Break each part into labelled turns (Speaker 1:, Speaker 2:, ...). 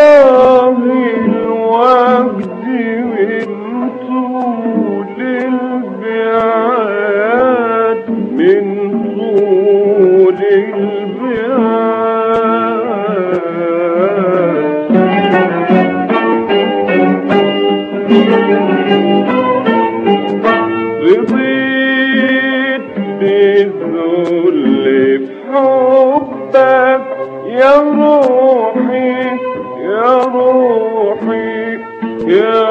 Speaker 1: Oh. يا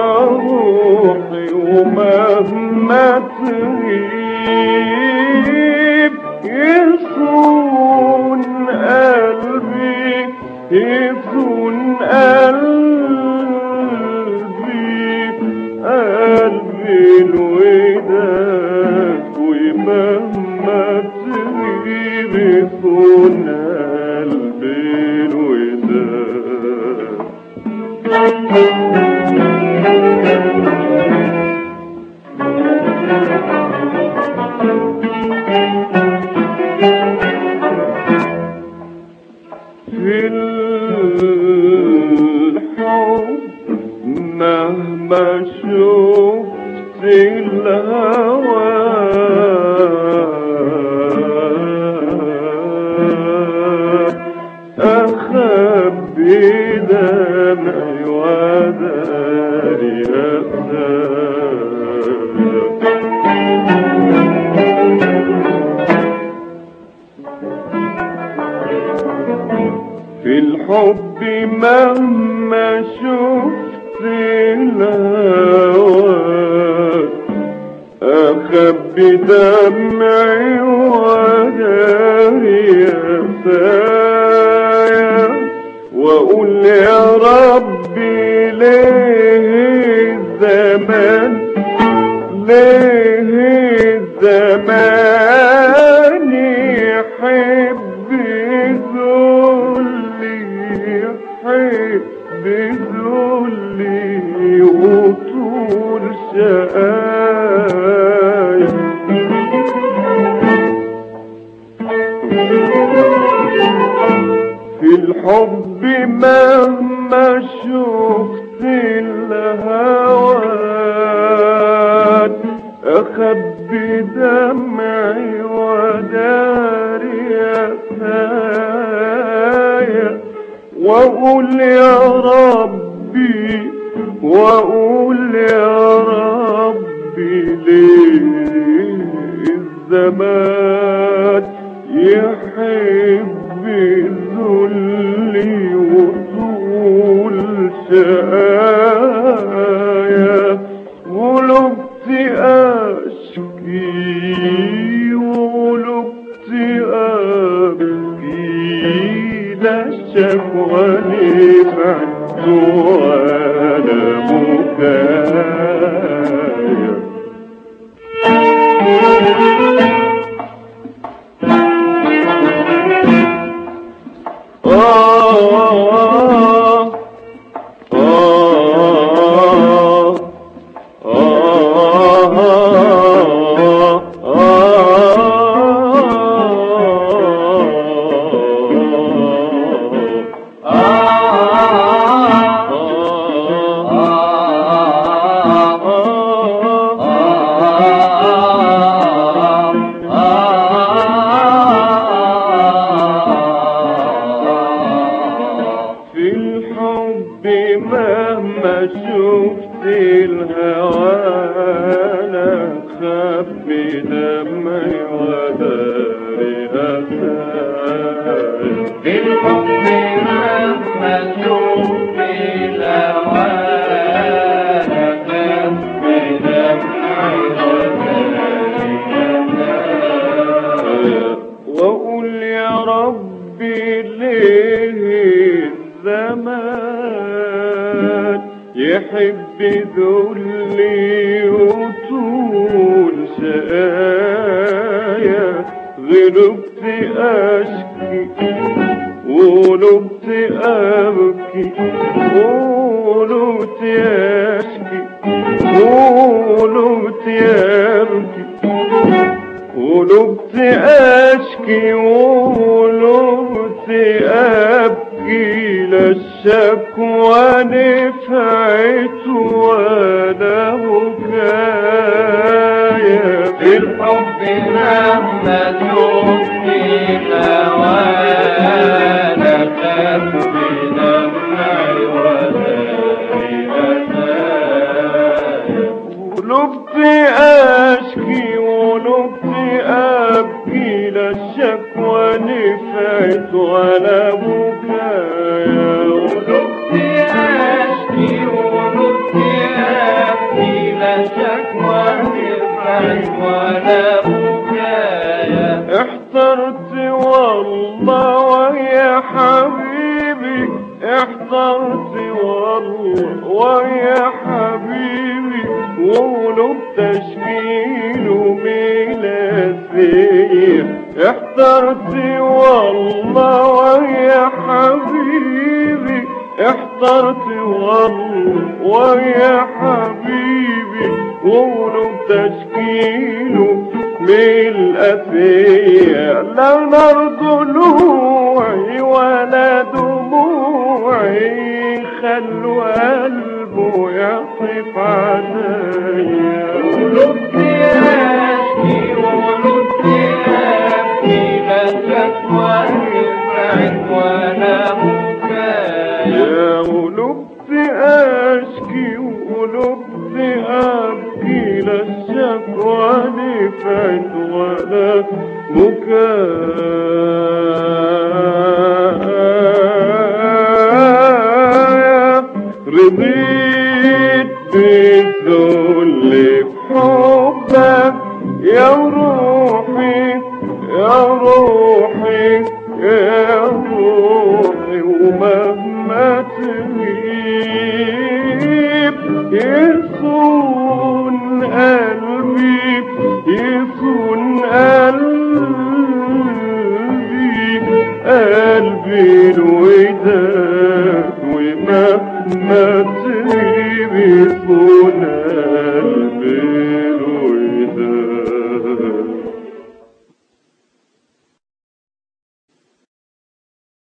Speaker 1: مهما شفت الهوى أخبي دمعي وداري في أخبي دمعي وداري أسايا وأقول يا ربي ليه الزمان ليه ذلي ذلي وطول شقايا أخبي دمعي وداري أسايا وأقول يا ربي وأقول يا ربي ليه الزمان أشكي ولقت أبكي لا شكوى نفعت ولا بكايا دمعي وداري أساي
Speaker 2: في الحب مهما
Speaker 1: غلبت أشكي ولبت أبكي قلت يشكي قلت يبكي قلت أشكي قلت أبكي لا الشكوى نفعت ولا بكايا.
Speaker 2: في الحب مهما
Speaker 1: أبكي لا الشكوى نفعت ولا بكايا.
Speaker 2: ولقت أشكي ولقت أبكي لا شكوى نفعت ولا بكايا
Speaker 1: احترت والله ويا حبيبي احترت والله ويا حبيبي وقلوب تشكيل احترت والله ويا حبيبي احترت والله ويا حبيبي وقلوب تشكيله ملء فيا لا نار قلبي الوداد ومهما يصون قلبي